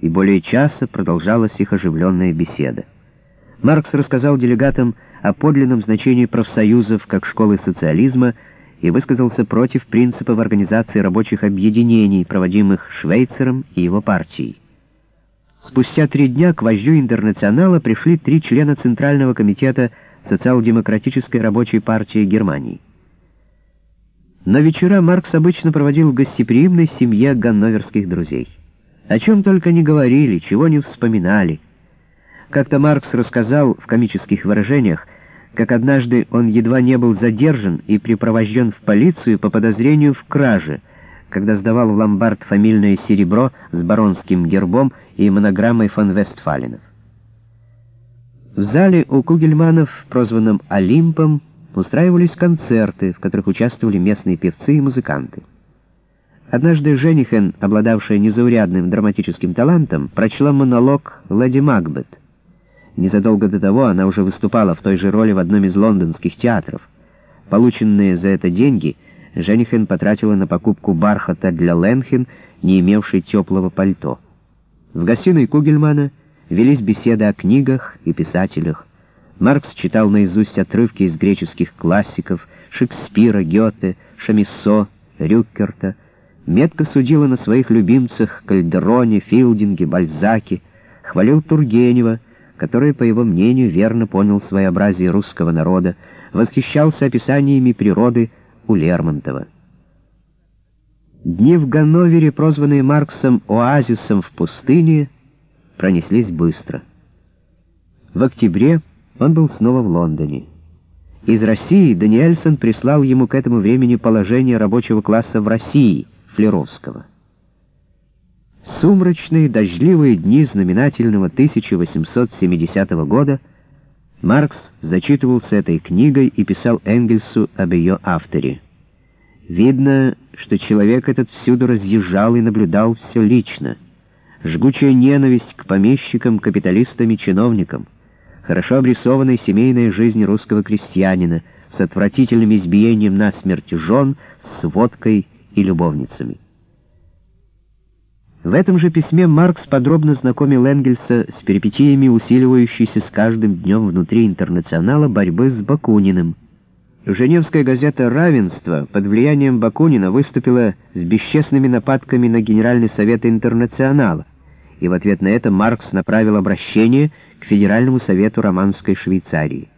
и более часа продолжалась их оживленная беседа. Маркс рассказал делегатам о подлинном значении профсоюзов как школы социализма и высказался против принципов организации рабочих объединений, проводимых Швейцером и его партией. Спустя три дня к вождю интернационала пришли три члена Центрального комитета Социал-демократической рабочей партии Германии. Но вечера Маркс обычно проводил в гостеприимной семье ганноверских друзей. О чем только не говорили, чего не вспоминали. Как-то Маркс рассказал в комических выражениях, как однажды он едва не был задержан и припровожден в полицию по подозрению в краже, когда сдавал в ломбард фамильное серебро с баронским гербом и монограммой фон Вестфаленов. В зале у Кугельманов, прозванном «Олимпом», устраивались концерты, в которых участвовали местные певцы и музыканты. Однажды Женихен, обладавшая незаурядным драматическим талантом, прочла монолог «Леди Макбет». Незадолго до того она уже выступала в той же роли в одном из лондонских театров. Полученные за это деньги Женихен потратила на покупку бархата для Ленхен, не имевшей теплого пальто. В гостиной Кугельмана велись беседы о книгах и писателях. Маркс читал наизусть отрывки из греческих классиков Шекспира, Гёте, Шамиссо, Рюккерта, метко судил на своих любимцах Кальдероне, Филдинге, Бальзаке, хвалил Тургенева, который, по его мнению, верно понял своеобразие русского народа, восхищался описаниями природы у Лермонтова. Дни в Ганновере, прозванные Марксом «оазисом в пустыне», пронеслись быстро. В октябре он был снова в Лондоне. Из России Даниэльсон прислал ему к этому времени положение рабочего класса в России, Флеровского. Сумрачные дождливые дни знаменательного 1870 года Маркс зачитывался этой книгой и писал Энгельсу об ее авторе. Видно, что человек этот всюду разъезжал и наблюдал все лично. Жгучая ненависть к помещикам, капиталистам и чиновникам — хорошо обрисованной семейная жизнь русского крестьянина с отвратительным избиением на смерть жен, с водкой и любовницами. В этом же письме Маркс подробно знакомил Энгельса с перипетиями усиливающейся с каждым днем внутри интернационала борьбы с Бакуниным. Женевская газета «Равенство» под влиянием Бакунина выступила с бесчестными нападками на Генеральный совет интернационала, и в ответ на это Маркс направил обращение к Федеральному совету Романской Швейцарии.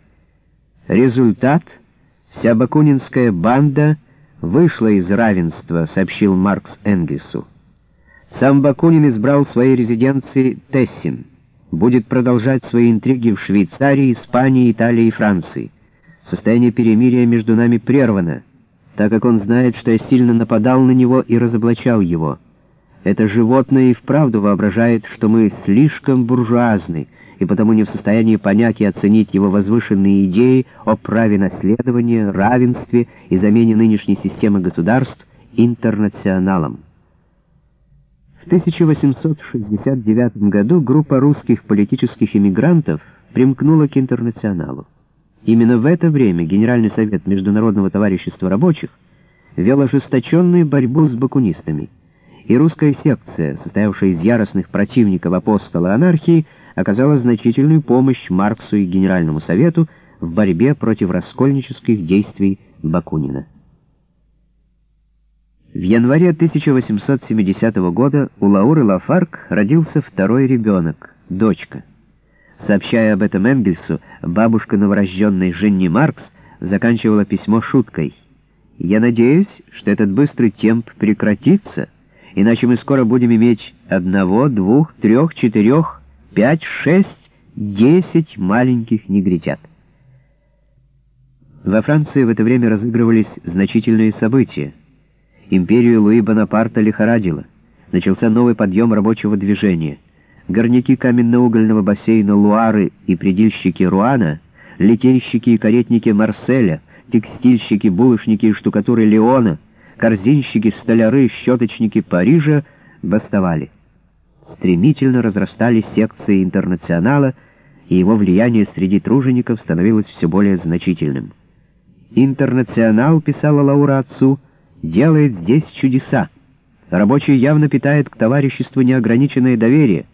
Результат — вся бакунинская банда вышла из равенства, сообщил Маркс Энгельсу. Сам Бакунин избрал своей резиденцией Тессин, будет продолжать свои интриги в Швейцарии, Испании, Италии и Франции. Состояние перемирия между нами прервано, так как он знает, что я сильно нападал на него и разоблачал его. Это животное и вправду воображает, что мы слишком буржуазны, и потому не в состоянии понять и оценить его возвышенные идеи о праве наследования, равенстве и замене нынешней системы государств интернационалом. В 1869 году группа русских политических эмигрантов примкнула к интернационалу. Именно в это время Генеральный совет Международного товарищества рабочих вел ожесточенную борьбу с бакунистами – и русская секция, состоявшая из яростных противников апостола анархии, оказала значительную помощь Марксу и Генеральному Совету в борьбе против раскольнических действий Бакунина. В январе 1870 года у Лауры Лафарк родился второй ребенок, дочка. Сообщая об этом Энгельсу, бабушка новорожденной Женни Маркс заканчивала письмо шуткой. «Я надеюсь, что этот быстрый темп прекратится», иначе мы скоро будем иметь одного, двух, трех, четырех, пять, шесть, десять маленьких негритят. Во Франции в это время разыгрывались значительные события. Империю Луи Бонапарта лихорадило. Начался новый подъем рабочего движения. Горняки каменно-угольного бассейна Луары и предельщики Руана, литейщики и каретники Марселя, текстильщики, булочники и штукатуры Леона — корзинщики, столяры, щеточники Парижа бастовали. Стремительно разрастались секции интернационала, и его влияние среди тружеников становилось все более значительным. «Интернационал», — писала Лаура отцу, — «делает здесь чудеса. Рабочий явно питает к товариществу неограниченное доверие».